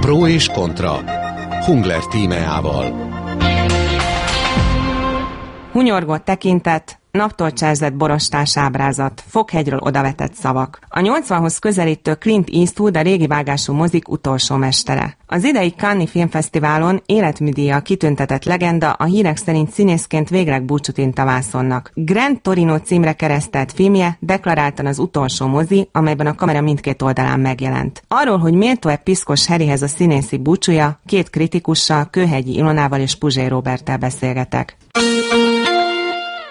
Pro és kontra. Hungler tímeával. Hunyorgott tekintet, naptól borostás ábrázat, fokhegyről odavetett szavak. A 80-hoz közelítő Clint Eastwood a régi vágású mozik utolsó mestere. Az idei Cannes Filmfesztiválon életműdíja kitüntetett legenda a hírek szerint színészként végleg búcsút int a vászonnak. Grand Torino címre keresztelt filmje deklaráltan az utolsó mozi, amelyben a kamera mindkét oldalán megjelent. Arról, hogy méltó-e piszkos Harryhez a színészi búcsúja, két kritikussal, Kőhegyi Ilonával és Puzsé Roberttel beszélgetek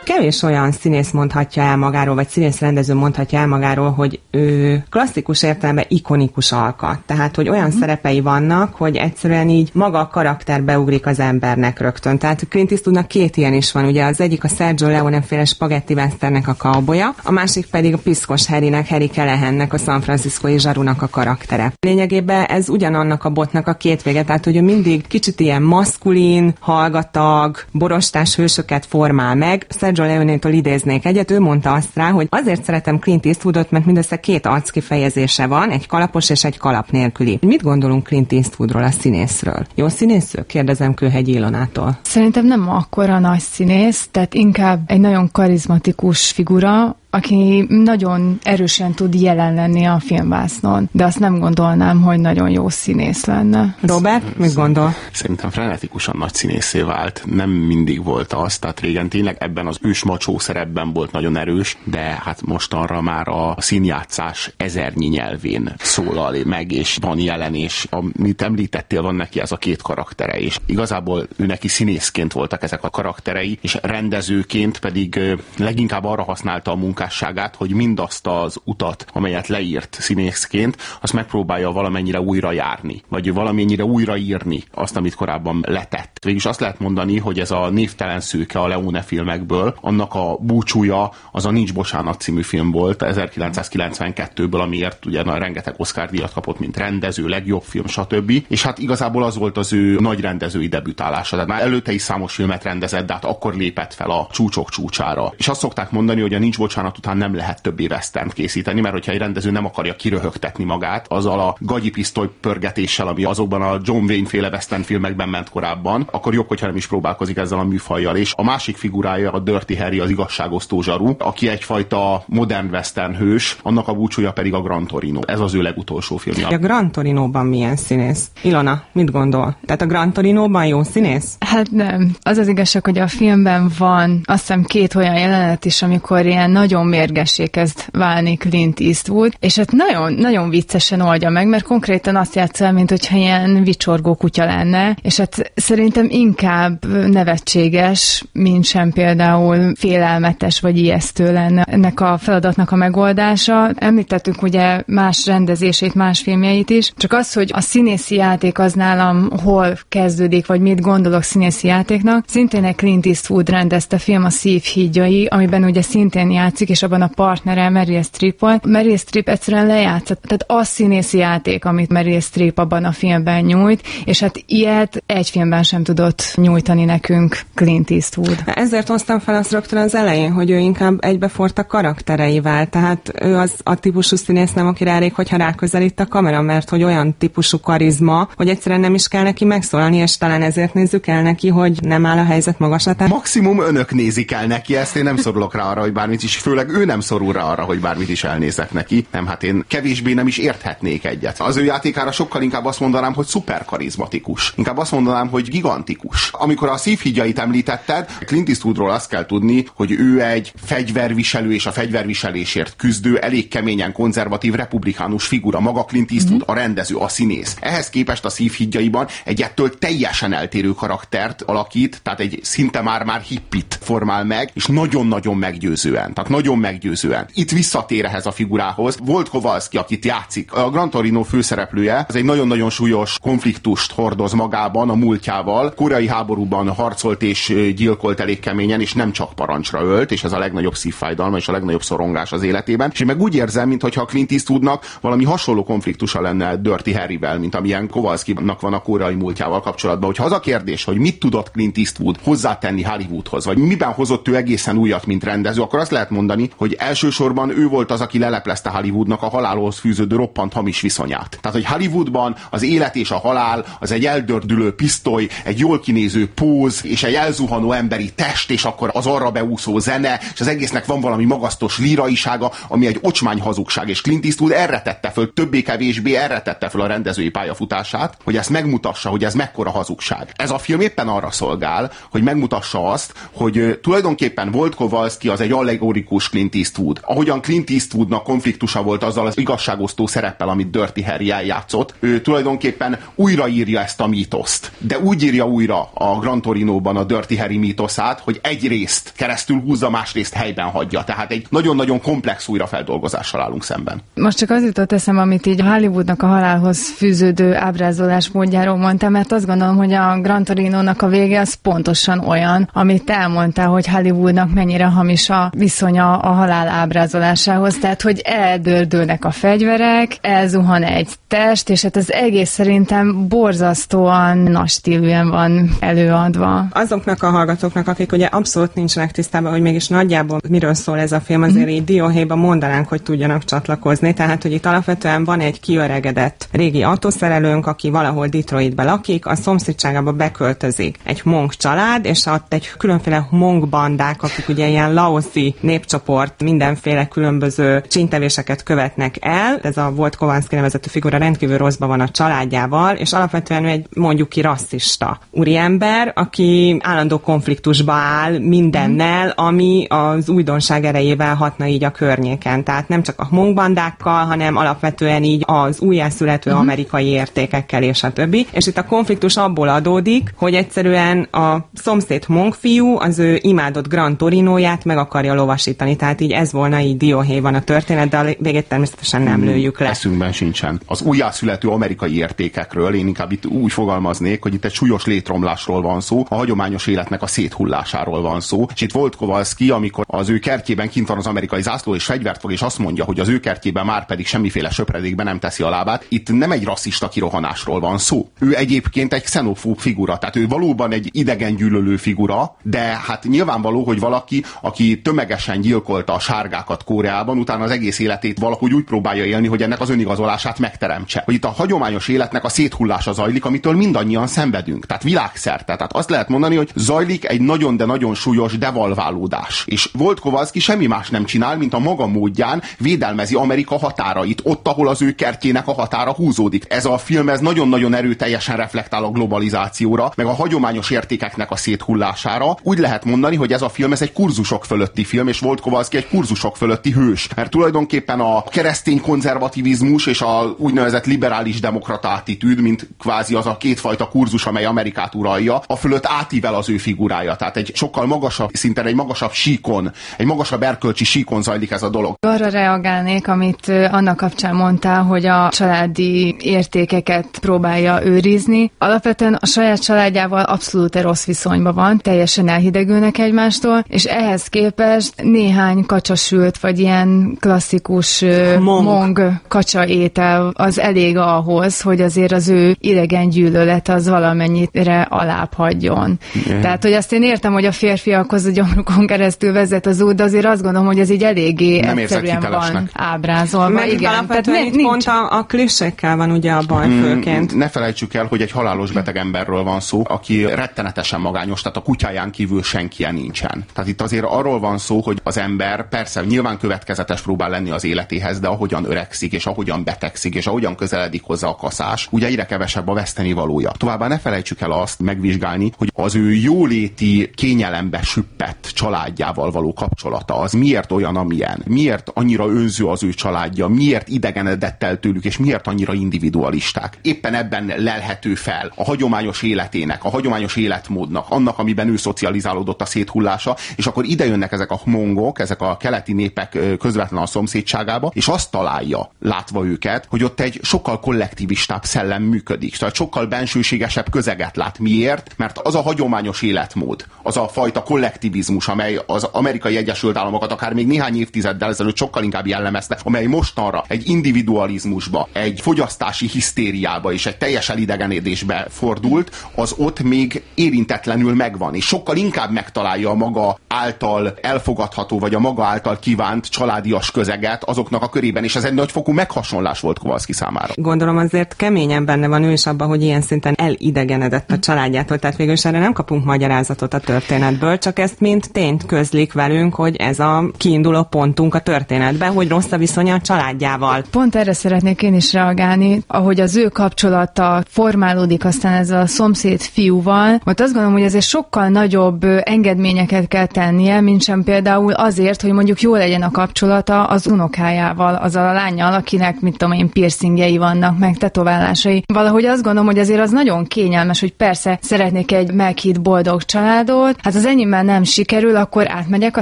kevés olyan színész mondhatja el magáról, vagy színész rendező mondhatja el magáról, hogy ő klasszikus értelemben ikonikus alkat. Tehát, hogy olyan uh-huh. szerepei vannak, hogy egyszerűen így maga a karakter beugrik az embernek rögtön. Tehát Clint Eastwoodnak két ilyen is van. Ugye az egyik a Sergio Leone féle spagetti westernek a kauboja, a másik pedig a piszkos Harrynek, Harry Kellehennek, a San Francisco zsarunak a karaktere. Lényegében ez ugyanannak a botnak a két vége, tehát hogy ő mindig kicsit ilyen maszkulin, hallgatag, borostás hősöket formál meg. Sergio Leone-től idéznék egyet, ő mondta azt rá, hogy azért szeretem Clint Eastwoodot, mert mindössze két arckifejezése van, egy kalapos és egy kalap nélküli. Mit gondolunk Clint Eastwoodról, a színészről? Jó színész? Kérdezem Kőhegy Ilonától. Szerintem nem akkora nagy színész, tehát inkább egy nagyon karizmatikus figura, aki nagyon erősen tud jelen lenni a filmvásznon, de azt nem gondolnám, hogy nagyon jó színész lenne. Robert, mit gondol? Szerintem frenetikusan nagy színészé vált. Nem mindig volt az, tehát régen tényleg ebben az ősmacsó szerepben volt nagyon erős, de hát mostanra már a színjátszás ezernyi nyelvén szólal meg, és van jelen, és amit említettél, van neki ez a két karaktere, és igazából ő neki színészként voltak ezek a karakterei, és rendezőként pedig leginkább arra használta a munkát, munkásságát, hogy mindazt az utat, amelyet leírt színészként, azt megpróbálja valamennyire újra járni, vagy valamennyire újraírni azt, amit korábban letett. Végülis azt lehet mondani, hogy ez a névtelen szőke a Leone filmekből, annak a búcsúja az a Nincs Bocsánat című film volt 1992-ből, amiért ugye na, rengeteg Oscar díjat kapott, mint rendező, legjobb film, stb. És hát igazából az volt az ő nagy rendezői debütálása. Tehát már előtte is számos filmet rendezett, de hát akkor lépett fel a csúcsok csúcsára. És azt szokták mondani, hogy a Nincs Bocsánat pillanat után nem lehet többé western készíteni, mert hogyha egy rendező nem akarja kiröhögtetni magát azzal a gagyi pisztoly pörgetéssel, ami azokban a John Wayne féle western filmekben ment korábban, akkor jobb, hogyha nem is próbálkozik ezzel a műfajjal. És a másik figurája a Dirty Harry, az igazságosztó zsaru, aki egyfajta modern western hős, annak a búcsúja pedig a Gran Torino. Ez az ő legutolsó filmje. A Gran Torino-ban milyen színész? Ilona, mit gondol? Tehát a Gran Torino-ban jó színész? Hát nem. Az az igazság, hogy a filmben van azt hiszem két olyan jelenet is, amikor ilyen nagyon nagyon mérgessé kezd válni Clint Eastwood, és hát nagyon, nagyon viccesen oldja meg, mert konkrétan azt játsza, mint hogyha ilyen vicsorgó kutya lenne, és hát szerintem inkább nevetséges, mint sem például félelmetes vagy ijesztő lenne ennek a feladatnak a megoldása. Említettünk ugye más rendezését, más filmjeit is, csak az, hogy a színészi játék az nálam hol kezdődik, vagy mit gondolok színészi játéknak, szintén egy Clint Eastwood rendezte film a Szív hídjai, amiben ugye szintén játszik, és abban a partnere Meryl Streep volt. Meryl Streep egyszerűen lejátszott. Tehát az színészi játék, amit Meryl Streep abban a filmben nyújt, és hát ilyet egy filmben sem tudott nyújtani nekünk Clint Eastwood. Ezért hoztam fel azt rögtön az elején, hogy ő inkább egybefort a karaktereivel, tehát ő az a típusú színész nem, akire elég, hogyha ráközelít a kamera, mert hogy olyan típusú karizma, hogy egyszerűen nem is kell neki megszólalni, és talán ezért nézzük el neki, hogy nem áll a helyzet magaslatán. Maximum önök nézik el neki, ezt én nem szorulok rá arra, hogy bármit is, főleg ő nem szorul rá arra, hogy bármit is elnézek neki. Nem, hát én kevésbé nem is érthetnék egyet. Az ő játékára sokkal inkább azt mondanám, hogy szuper karizmatikus. Inkább azt mondanám, hogy gigantikus. Amikor a szívhígyait említetted, Clint Eastwoodról azt kell tudni, hogy ő egy fegyverviselő és a fegyverviselésért küzdő, elég keményen konzervatív republikánus figura. Maga Clint Eastwood, a rendező, a színész. Ehhez képest a szívhígyaiban egy ettől teljesen eltérő karaktert alakít, tehát egy szinte már-már hippit formál meg, és nagyon-nagyon meggyőzően. Tehát nagyon meggyőzően. Itt visszatér ehhez a figurához. Volt Kowalski, akit játszik. A Gran Torino főszereplője, ez egy nagyon-nagyon súlyos konfliktust hordoz magában a múltjával. Koreai háborúban harcolt és gyilkolt elég keményen, és nem csak parancsra ölt, és ez a legnagyobb szívfájdalma és a legnagyobb szorongás az életében. És én meg úgy érzem, mintha Clint Eastwoodnak valami hasonló konfliktusa lenne Dirty Harryvel, mint amilyen Kowalski-nak van a koreai múltjával kapcsolatban. Hogyha az a kérdés, hogy mit tudott Clint Eastwood hozzátenni Hollywoodhoz, vagy miben hozott ő egészen újat, mint rendező, akkor azt lehet mondani, mondani, hogy elsősorban ő volt az, aki leleplezte Hollywoodnak a halálhoz fűződő roppant hamis viszonyát. Tehát, hogy Hollywoodban az élet és a halál az egy eldördülő pisztoly, egy jól kinéző póz, és egy elzuhanó emberi test, és akkor az arra beúszó zene, és az egésznek van valami magasztos líraisága, ami egy ocsmány hazugság, és Clint Eastwood erre tette föl, többé-kevésbé erre tette föl a rendezői pályafutását, hogy ezt megmutassa, hogy ez mekkora hazugság. Ez a film éppen arra szolgál, hogy megmutassa azt, hogy tulajdonképpen volt Kowalski az egy allegorikus Clint Eastwood. Ahogyan Clint Eastwoodnak konfliktusa volt azzal az igazságosztó szereppel, amit Dirty Harry eljátszott, ő tulajdonképpen újraírja ezt a mítoszt. De úgy írja újra a Gran Torino-ban a Dirty Harry mítoszát, hogy egy részt keresztül húzza, más részt helyben hagyja. Tehát egy nagyon-nagyon komplex újrafeldolgozással állunk szemben. Most csak az jutott eszem, amit így Hollywoodnak a halálhoz fűződő ábrázolás módjáról mondtam, mert azt gondolom, hogy a Gran Torino-nak a vége az pontosan olyan, amit elmondtál, hogy Hollywoodnak mennyire hamis a viszonya a halál ábrázolásához, tehát hogy eldördülnek a fegyverek, elzuhan egy test, és hát az egész szerintem borzasztóan nagy stílűen van előadva. Azoknak a hallgatóknak, akik ugye abszolút nincsenek tisztában, hogy mégis nagyjából miről szól ez a film, azért mm. így dióhéjban mondanánk, hogy tudjanak csatlakozni, tehát hogy itt alapvetően van egy kiöregedett régi autószerelőnk, aki valahol Detroitbe lakik, a szomszédságába beköltözik egy monk család, és ott egy különféle monk bandák, akik ugye ilyen laoszi népcsoport, mindenféle különböző csintevéseket követnek el. Ez a volt Kovanszki nevezetű figura rendkívül rosszban van a családjával, és alapvetően egy mondjuk ki rasszista úriember, aki állandó konfliktusba áll mindennel, ami az újdonság erejével hatna így a környéken. Tehát nem csak a monkbandákkal, hanem alapvetően így az újjászülető uh-huh. amerikai értékekkel és a többi. És itt a konfliktus abból adódik, hogy egyszerűen a szomszéd monkfiú az ő imádott Grand Torinóját meg akarja lovasítani. Tehát így ez volna így dióhéjban a történet, de a végét természetesen nem hmm, lőjük le. Eszünkben sincsen. Az újjászülető amerikai értékekről én inkább itt úgy fogalmaznék, hogy itt egy súlyos létromlásról van szó, a hagyományos életnek a széthullásáról van szó. És itt volt Kowalski, amikor az ő kertjében kint van az amerikai zászló, és fegyvert fog, és azt mondja, hogy az ő kertjében már pedig semmiféle söpredékben nem teszi a lábát. Itt nem egy rasszista kirohanásról van szó. Ő egyébként egy xenofób figura, tehát ő valóban egy idegen gyűlölő figura, de hát nyilvánvaló, hogy valaki, aki tömegesen gyilkolta a sárgákat Koreában, utána az egész életét valahogy úgy próbálja élni, hogy ennek az önigazolását megteremtse. Hogy itt a hagyományos életnek a széthullása zajlik, amitől mindannyian szenvedünk. Tehát világszerte. Tehát azt lehet mondani, hogy zajlik egy nagyon, de nagyon súlyos devalválódás. És volt Kowalski semmi más nem csinál, mint a maga módján védelmezi Amerika határait, ott, ahol az ő kertjének a határa húzódik. Ez a film ez nagyon-nagyon erőteljesen reflektál a globalizációra, meg a hagyományos értékeknek a széthullására. Úgy lehet mondani, hogy ez a film ez egy kurzusok fölötti film, és volt Kowalski egy kurzusok fölötti hős. Mert tulajdonképpen a keresztény konzervativizmus és a úgynevezett liberális demokrata attitűd, mint kvázi az a kétfajta kurzus, amely Amerikát uralja, a fölött átível az ő figurája. Tehát egy sokkal magasabb szinten, egy magasabb síkon, egy magasabb erkölcsi síkon zajlik ez a dolog. Arra reagálnék, amit annak kapcsán mondtál, hogy a családi értékeket próbálja őrizni. Alapvetően a saját családjával abszolút rossz viszonyban van, teljesen elhidegülnek egymástól, és ehhez képest néhány kacsasült, vagy ilyen klasszikus mong, mong kacsa étel az elég ahhoz, hogy azért az ő idegen gyűlölet az valamennyire alább hagyjon. Yeah. Tehát, hogy azt én értem, hogy a férfiakhoz a gyomrukon keresztül vezet az út, de azért azt gondolom, hogy ez így eléggé Nem egyszerűen van ábrázolva. Meg igen, tehát nincs... pont a, a klisekkel van ugye a baj mm, főként. Ne felejtsük el, hogy egy halálos beteg emberről van szó, aki rettenetesen magányos, tehát a kutyáján kívül senkien nincsen. Tehát itt azért arról van szó, hogy az ember persze nyilván következetes próbál lenni az életéhez, de ahogyan öregszik, és ahogyan betegszik, és ahogyan közeledik hozzá a kaszás, ugye egyre kevesebb a veszteni valója. Továbbá ne felejtsük el azt megvizsgálni, hogy az ő jóléti kényelembe süppett családjával való kapcsolata az miért olyan, amilyen, miért annyira önző az ő családja, miért idegenedett el tőlük, és miért annyira individualisták. Éppen ebben lelhető fel a hagyományos életének, a hagyományos életmódnak, annak, amiben ő szocializálódott a széthullása, és akkor ide jönnek ezek a mongok, ezek a keleti népek közvetlen a szomszédságába, és azt találja, látva őket, hogy ott egy sokkal kollektivistább szellem működik, tehát sokkal bensőségesebb közeget lát. Miért? Mert az a hagyományos életmód, az a fajta kollektivizmus, amely az amerikai Egyesült Államokat akár még néhány évtizeddel ezelőtt sokkal inkább jellemezte, amely mostanra egy individualizmusba, egy fogyasztási hisztériába és egy teljes elidegenedésbe fordult, az ott még érintetlenül megvan, és sokkal inkább megtalálja a maga által elfogadható vagy a maga által kívánt családias közeget azoknak a körében, és ez egy nagyfokú meghasonlás volt Kovalszki számára. Gondolom azért keményen benne van ő is abban, hogy ilyen szinten elidegenedett a családjától, tehát végül is erre nem kapunk magyarázatot a történetből, csak ezt mint tényt közlik velünk, hogy ez a kiinduló pontunk a történetben, hogy rossz a viszony a családjával. Pont erre szeretnék én is reagálni, ahogy az ő kapcsolata formálódik aztán ez a szomszéd fiúval, ott azt gondolom, hogy ezért sokkal nagyobb engedményeket kell tennie, mint sem például azért, hogy mondjuk jó legyen a kapcsolata az unokájával, az a lányjal, akinek, mit tudom én, piercingjei vannak, meg tetoválásai. Valahogy azt gondolom, hogy azért az nagyon kényelmes, hogy persze szeretnék egy meghitt boldog családot, hát az enyémmel nem sikerül, akkor átmegyek a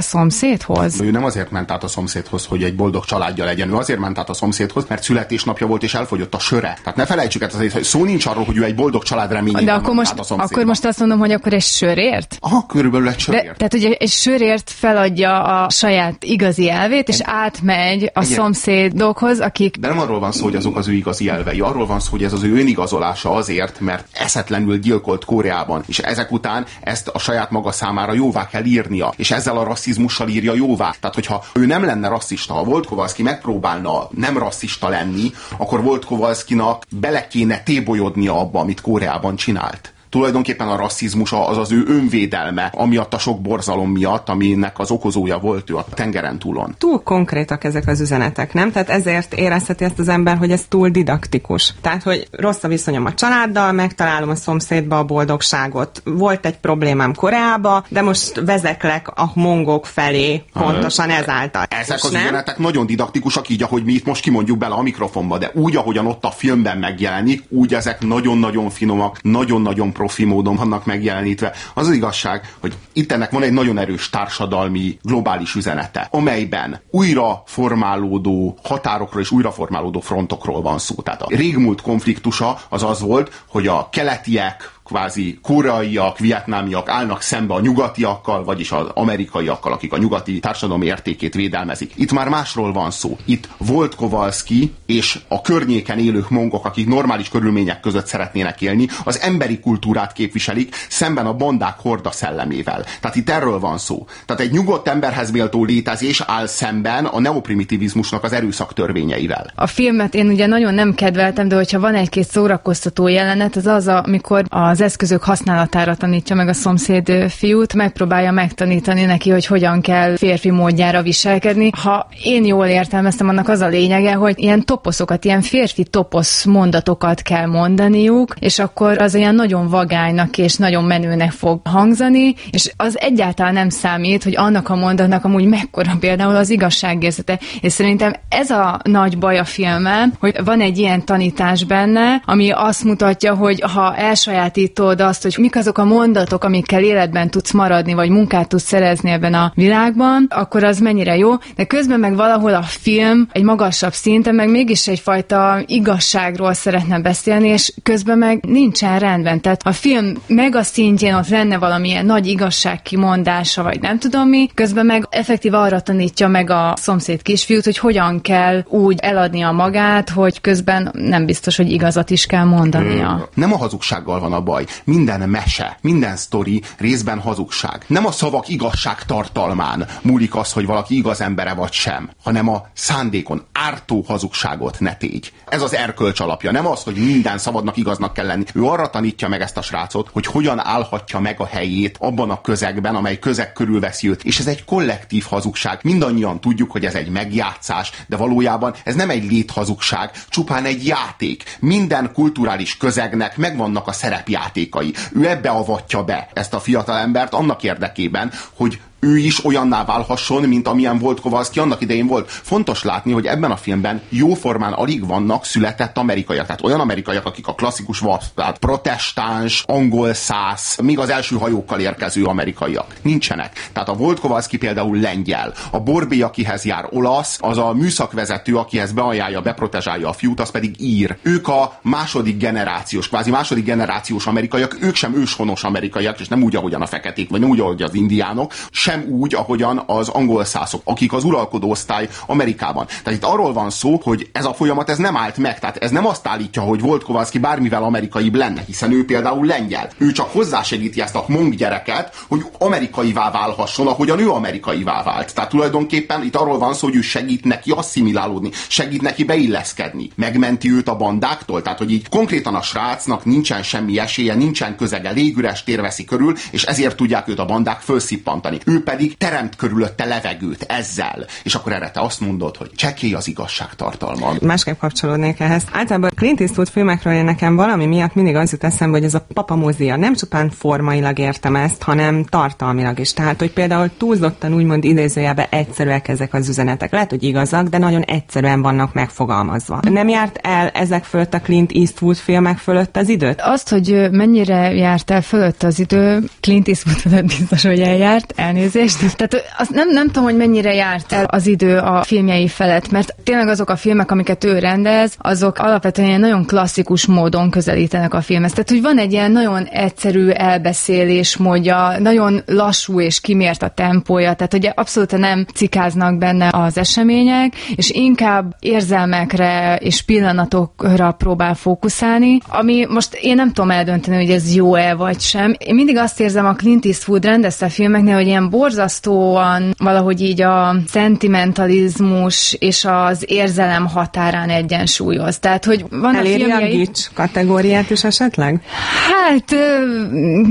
szomszédhoz. Ő nem azért ment át a szomszédhoz, hogy egy boldog családja legyen, ő azért ment át a szomszédhoz, mert születésnapja volt és elfogyott a söre. Tehát ne felejtsük el, hogy szó nincs arról, hogy ő egy boldog család reményében De akkor most, akkor most azt mondom, hogy akkor egy sörért? Aha, körülbelül egy sörért. De, tehát ugye egy sörért feladja a saját igazi elvét, és átmegy a Igen. szomszédokhoz, akik... De nem arról van szó, hogy azok az ő igazi elvei, arról van szó, hogy ez az ő önigazolása azért, mert eszetlenül gyilkolt Koreában, és ezek után ezt a saját maga számára jóvá kell írnia, és ezzel a rasszizmussal írja jóvá. Tehát, hogyha ő nem lenne rasszista, ha volt Kovalszki megpróbálna nem rasszista lenni, akkor volt Kovalszkinak bele kéne tébolyodnia abba, amit Koreában csinált tulajdonképpen a rasszizmus az az ő önvédelme, amiatt a sok borzalom miatt, aminek az okozója volt ő a tengeren túlon. Túl konkrétak ezek az üzenetek, nem? Tehát ezért érezheti ezt az ember, hogy ez túl didaktikus. Tehát, hogy rossz a viszonyom a családdal, megtalálom a szomszédba a boldogságot. Volt egy problémám Koreába, de most vezeklek a mongok felé pontosan ezáltal. Ezek az nem? üzenetek nagyon didaktikusak, így ahogy mi itt most kimondjuk bele a mikrofonba, de úgy, ahogyan ott a filmben megjelenik, úgy ezek nagyon-nagyon finomak, nagyon-nagyon profi módon vannak megjelenítve. Az az igazság, hogy itt ennek van egy nagyon erős társadalmi, globális üzenete, amelyben újra formálódó határokról és újra formálódó frontokról van szó. Tehát a régmúlt konfliktusa az az volt, hogy a keletiek, kvázi koreaiak, vietnámiak állnak szembe a nyugatiakkal, vagyis az amerikaiakkal, akik a nyugati társadalom értékét védelmezik. Itt már másról van szó. Itt volt Kovalski és a környéken élő mongok, akik normális körülmények között szeretnének élni, az emberi kultúrát képviselik szemben a bandák horda szellemével. Tehát itt erről van szó. Tehát egy nyugodt emberhez méltó létezés áll szemben a neoprimitivizmusnak az erőszak törvényeivel. A filmet én ugye nagyon nem kedveltem, de hogyha van egy-két szórakoztató jelenet, az az, amikor az az eszközök használatára tanítja meg a szomszéd fiút, megpróbálja megtanítani neki, hogy hogyan kell férfi módjára viselkedni. Ha én jól értelmeztem, annak az a lényege, hogy ilyen toposzokat, ilyen férfi toposz mondatokat kell mondaniuk, és akkor az olyan nagyon vagánynak és nagyon menőnek fog hangzani, és az egyáltalán nem számít, hogy annak a mondatnak amúgy mekkora például az igazságérzete. És szerintem ez a nagy baj a filmen, hogy van egy ilyen tanítás benne, ami azt mutatja, hogy ha elsajátít kialakítod azt, hogy mik azok a mondatok, amikkel életben tudsz maradni, vagy munkát tudsz szerezni ebben a világban, akkor az mennyire jó, de közben meg valahol a film egy magasabb szinten, meg mégis egyfajta igazságról szeretne beszélni, és közben meg nincsen rendben. Tehát a film meg a szintjén ott lenne valamilyen nagy igazság kimondása, vagy nem tudom mi, közben meg effektív arra tanítja meg a szomszéd kisfiút, hogy hogyan kell úgy eladni a magát, hogy közben nem biztos, hogy igazat is kell mondania. Nem a hazugsággal van a baj. Minden mese, minden sztori részben hazugság. Nem a szavak igazság tartalmán múlik az, hogy valaki igaz embere vagy sem, hanem a szándékon, ártó hazugságot ne tégy. Ez az erkölcs alapja. Nem az, hogy minden szabadnak igaznak kell lenni. Ő arra tanítja meg ezt a srácot, hogy hogyan állhatja meg a helyét abban a közegben, amely közeg körül veszi őt. És ez egy kollektív hazugság. Mindannyian tudjuk, hogy ez egy megjátszás, de valójában ez nem egy léthazugság, csupán egy játék. Minden kulturális közegnek megvannak a szerepjáték játékai. Ő ebbe avatja be ezt a fiatal embert annak érdekében, hogy ő is olyanná válhasson, mint amilyen volt Kovalszki annak idején volt. Fontos látni, hogy ebben a filmben jóformán alig vannak született amerikaiak. Tehát olyan amerikaiak, akik a klasszikus tehát protestáns, angol száz, még az első hajókkal érkező amerikaiak. Nincsenek. Tehát a volt Kovalszki például lengyel. A Borbé, akihez jár olasz, az a műszakvezető, akihez beajánlja, beprotezsálja a fiút, az pedig ír. Ők a második generációs, kvázi második generációs amerikaiak, ők sem őshonos amerikaiak, és nem úgy, ahogyan a feketék, vagy nem úgy, ahogy az indiánok, sem úgy, ahogyan az angol szászok, akik az uralkodó osztály Amerikában. Tehát itt arról van szó, hogy ez a folyamat ez nem állt meg, tehát ez nem azt állítja, hogy volt Kovalszki bármivel amerikai lenne, hiszen ő például lengyel. Ő csak hozzásegíti ezt a mong gyereket, hogy amerikaivá válhasson, ahogyan ő amerikaivá vált. Tehát tulajdonképpen itt arról van szó, hogy ő segít neki asszimilálódni, segít neki beilleszkedni, megmenti őt a bandáktól. Tehát, hogy így konkrétan a srácnak nincsen semmi esélye, nincsen közege, légüres tér veszi körül, és ezért tudják őt a bandák fölszippantani. Ő pedig teremt körülötte levegőt ezzel. És akkor erre te azt mondod, hogy csekély az igazságtartalma. Másképp kapcsolódnék ehhez. Általában Clint Eastwood filmekről én nekem valami miatt mindig az jut eszembe, hogy ez a papamózia nem csupán formailag értem ezt, hanem tartalmilag is. Tehát, hogy például túlzottan úgymond idézőjelben egyszerűek ezek az üzenetek. Lehet, hogy igazak, de nagyon egyszerűen vannak megfogalmazva. Nem járt el ezek fölött a Clint Eastwood filmek fölött az időt? Azt, hogy mennyire járt el fölött az idő, Clint Eastwood biztos, hogy eljárt, elnézést. Tehát azt nem, nem tudom, hogy mennyire járt el az idő a filmjei felett, mert tényleg azok a filmek, amiket ő rendez, azok alapvetően ilyen nagyon klasszikus módon közelítenek a filmhez. Tehát, hogy van egy ilyen nagyon egyszerű elbeszélés módja, nagyon lassú és kimért a tempója, tehát hogy abszolút nem cikáznak benne az események, és inkább érzelmekre és pillanatokra próbál fókuszálni, ami most én nem tudom eldönteni, hogy ez jó-e vagy sem. Én mindig azt érzem a Clint Eastwood rendezte filmeknél, hogy ilyen borzasztóan valahogy így a szentimentalizmus és az érzelem határán egyensúlyoz. Tehát, hogy van Eléri a, filmjei... a kategóriát is esetleg? Hát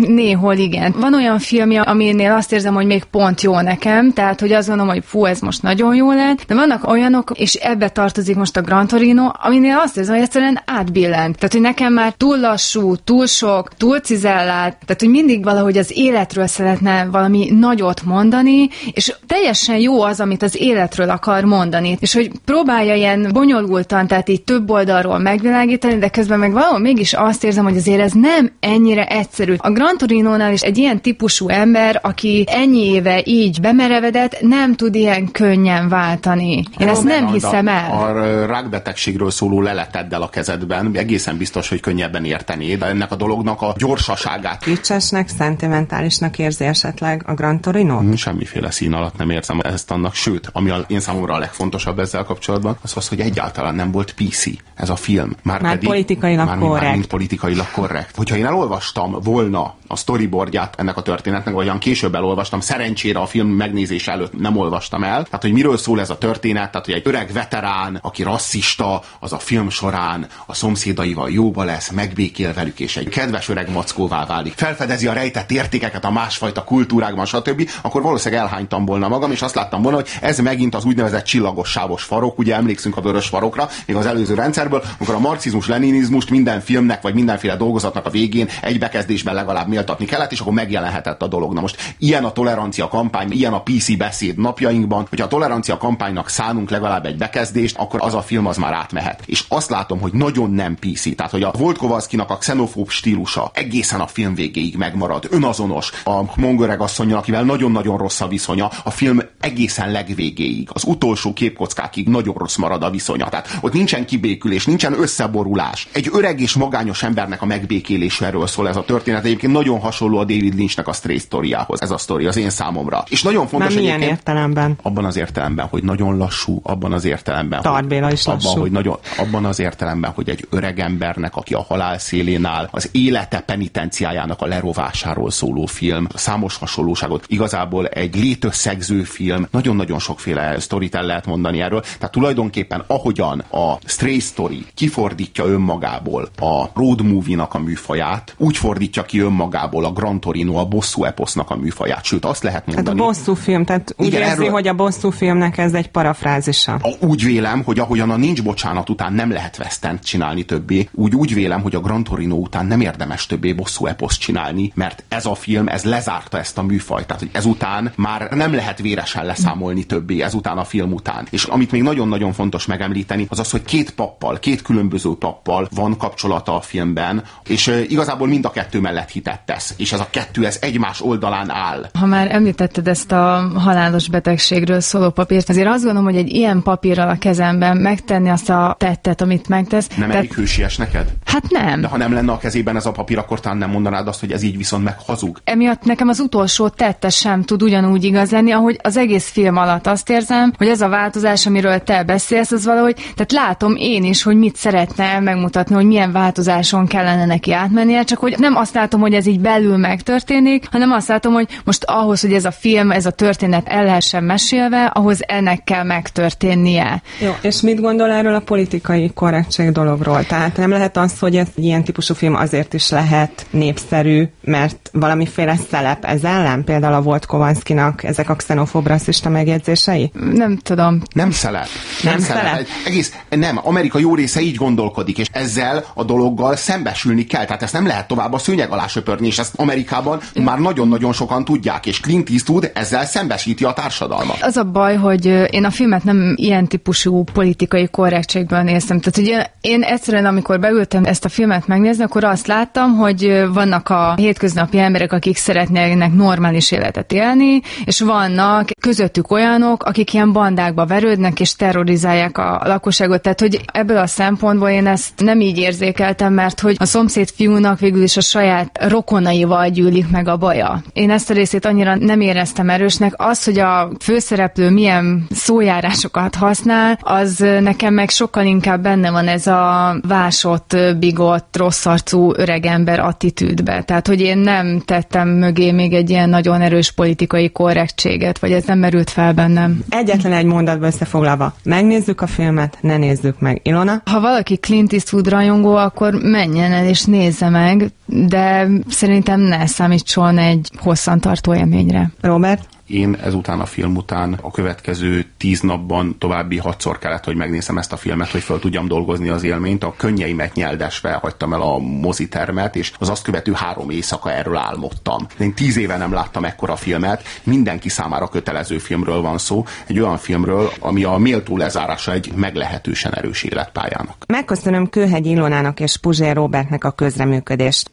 néhol igen. Van olyan filmje, aminél azt érzem, hogy még pont jó nekem, tehát hogy azt gondolom, hogy fú, ez most nagyon jó lett, de vannak olyanok, és ebbe tartozik most a Gran Torino, aminél azt érzem, hogy egyszerűen átbillent. Tehát, hogy nekem már túl lassú, túl sok, túl cizellált, tehát, hogy mindig valahogy az életről szeretne valami nagyot mondani, és teljesen jó az, amit az életről akar mondani, és hogy próbálja ilyen bonyolultan, tehát így több oldalról megvilágítani, de közben meg valahol mégis azt érzem, hogy azért ez nem ennyire egyszerű. A Gran Torino-nál is egy ilyen típusú ember, aki ennyi éve így bemerevedett, nem tud ilyen könnyen váltani. Én ja, ezt nem hiszem el. A, rákbetegségről szóló leleteddel a kezedben egészen biztos, hogy könnyebben értenéd ennek a dolognak a gyorsaságát. Kicsesnek, szentimentálisnak érzi esetleg a Gran Torino? Hmm, semmiféle szín alatt nem érzem ezt annak, sőt, ami a, én számomra a legfontosabb ezzel kapcsolatban, az az, hogy egyáltalán nem volt PC ez a film. Már, már pedig, politikailag már, korrekt. Már mint politikailag korrekt. Hogyha én elolvastam volna a storyboardját ennek a történetnek, vagy olyan később elolvastam, szerencsére a film megnézése előtt nem olvastam el. Tehát, hogy miről szól ez a történet, tehát, hogy egy öreg veterán, aki rasszista, az a film során a szomszédaival jóba lesz, megbékél velük, és egy kedves öreg mackóvá válik. Felfedezi a rejtett értékeket a másfajta kultúrákban, stb. Akkor valószínűleg elhánytam volna magam, és azt láttam volna, hogy ez megint az úgynevezett csillagos sávos farok, ugye emlékszünk a vörös farokra, még az előző rendszerből, amikor a marxizmus, leninizmust minden filmnek, vagy mindenféle dolgozatnak a végén egy bekezdésben legalább méltatni kellett, és akkor megjelenhetett a dolog. Na most ilyen a tolerancia kampány, ilyen a PC beszéd napjainkban, hogyha a tolerancia kampánynak szánunk legalább egy bekezdést, akkor az a film az már átmehet. És azt látom, hogy nagyon nem PC. Tehát, hogy a Volt Kovalszkinak a xenofób stílusa egészen a film végéig megmarad, önazonos. A mongöreg asszonyjal, akivel nagyon-nagyon rossz a viszonya, a film egészen legvégéig, az utolsó képkockákig nagyon rossz marad a viszonya. Tehát ott nincsen kibékülés, nincsen összeborulás. Egy öreg és magányos embernek a megbékéléséről szól ez a történet. Egyébként nagyon hasonló a David Lynchnek a Stray sztoriához. Ez a sztori az én számomra. És nagyon fontos Már milyen értelemben? Abban az értelemben, hogy nagyon lassú, abban az értelemben. Tarbéla is abban, lassú. Hogy nagyon, abban az értelemben, hogy egy öreg embernek, aki a halál szélén áll, az élete penitenciájának a lerovásáról szóló film, számos hasonlóságot. Igazából egy létösszegző film, nagyon-nagyon sokféle sztorit el lehet mondani erről. Tehát tulajdonképpen ahogyan a Stray Story kifordítja önmagából a road movie-nak a műfaját, úgy fordítja ki önmagából a Gran Torino a bosszú eposznak a műfaját. Sőt, azt lehet mondani. Tehát a bosszú film, tehát úgy igen, érzi, erről... hogy a bosszú filmnek ez egy parafrázisa. Úgy vélem, hogy ahogyan a nincs bocsánat után nem lehet vesztent csinálni többé, úgy úgy vélem, hogy a Gran Torino után nem érdemes többé bosszú eposz csinálni, mert ez a film, ez lezárta ezt a műfajt. Tehát, hogy ezután már nem lehet véresen leszámolni többé, ezután a film után. És amit még nagyon-nagyon fontos megemlíteni, az az, hogy két pappal, két különböző pappal van kapcsolata a filmben, és igazából mind a kettő mellett hitet tesz. És ez a kettő, ez egymás oldalán áll. Ha már említetted ezt a halálos betegségről szóló papírt, azért azt gondolom, hogy egy ilyen papírral a kezemben megtenni azt a tettet, amit megtesz. Nem tehát... elég hősies neked? Hát nem. De ha nem lenne a kezében ez a papír, akkor talán nem mondanád azt, hogy ez így viszont meg hazug. Emiatt nekem az utolsó tette sem tud ugyanúgy igaz lenni, ahogy az egész film alatt azt érzem, hogy ez a változás, amiről te beszélsz, az valahogy, tehát látom én is, hogy mit szeretne megmutatni, hogy milyen változáson kellene neki átmennie, csak hogy nem azt látom, hogy ez így belül megtörténik, hanem azt látom, hogy most ahhoz, hogy ez a film, ez a történet el lehessen mesélve, ahhoz ennek kell megtörténnie. Jó, és mit gondol erről a politikai korrektség dologról? Tehát nem lehet az, hogy ez ilyen típusú film azért is lehet népszerű, mert valamiféle szelep ez ellen, például a volt Kovanszkinak ezek a xenofób rasszista megjegyzései? Nem tudom. Nem szelep. Nem, nem szelep. szelep. Egész, nem, Amerika jó része így gondolkodik, és ezzel a dologgal szembesülni kell. Tehát ezt nem lehet tovább a szőnyeg alá söpörni, és ezt Amerikában már nagyon-nagyon sokan tudják, és Clint Eastwood ezzel szembesíti a társadalmat. Az a baj, hogy én a filmet nem ilyen típusú politikai korrektségből néztem. Tehát ugye én egyszerűen, amikor beültem ezt a filmet megnézni, akkor azt láttam, hogy vannak a hétköznapi emberek, akik szeretnének normális életet élni, és vannak közöttük olyanok, akik ilyen bandákba verődnek és terrorizálják a lakosságot. Tehát, hogy ebből a szempontból én ezt nem így érzékeltem, mert hogy a szomszéd fiúnak végül is a saját rokonaival gyűlik meg a baja. Én ezt a részét annyira nem éreztem erősnek. Az, hogy a főszereplő milyen szójárásokat használ, az nekem meg sokkal inkább benne van ez a vásott, bigott, rosszarcú öregember attitűdbe. Tehát, hogy én nem tettem mögé még egy ilyen nagyon erős politikai korrektséget, vagy ez nem merült fel bennem. Egyetlen egy mondatban összefoglalva. Megnézzük a filmet, ne nézzük meg. Ilona? Ha valaki Clint Eastwood rajongó, akkor menjen el és nézze meg, de szerintem ne számítson egy hosszantartó élményre. Robert? Én ezután a film után a következő tíz napban további hatszor kellett, hogy megnézem ezt a filmet, hogy fel tudjam dolgozni az élményt. A könnyeimet nyeldesve hagytam el a mozitermet, és az azt követő három éjszaka erről álmodtam. Én tíz éve nem láttam ekkora filmet, mindenki számára kötelező filmről van szó, egy olyan filmről, ami a méltó lezárása egy meglehetősen erős életpályának. Megköszönöm Kőhegy Ilonának és Puzsér Robertnek a közreműködést.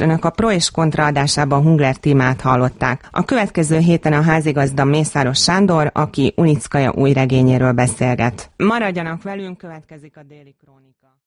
Önök a Pro és Kontra adásában Hungler témát hallották. A következő héten a házigazda Mészáros Sándor, aki Unickaja új regényéről beszélget. Maradjanak velünk, következik a déli krónika.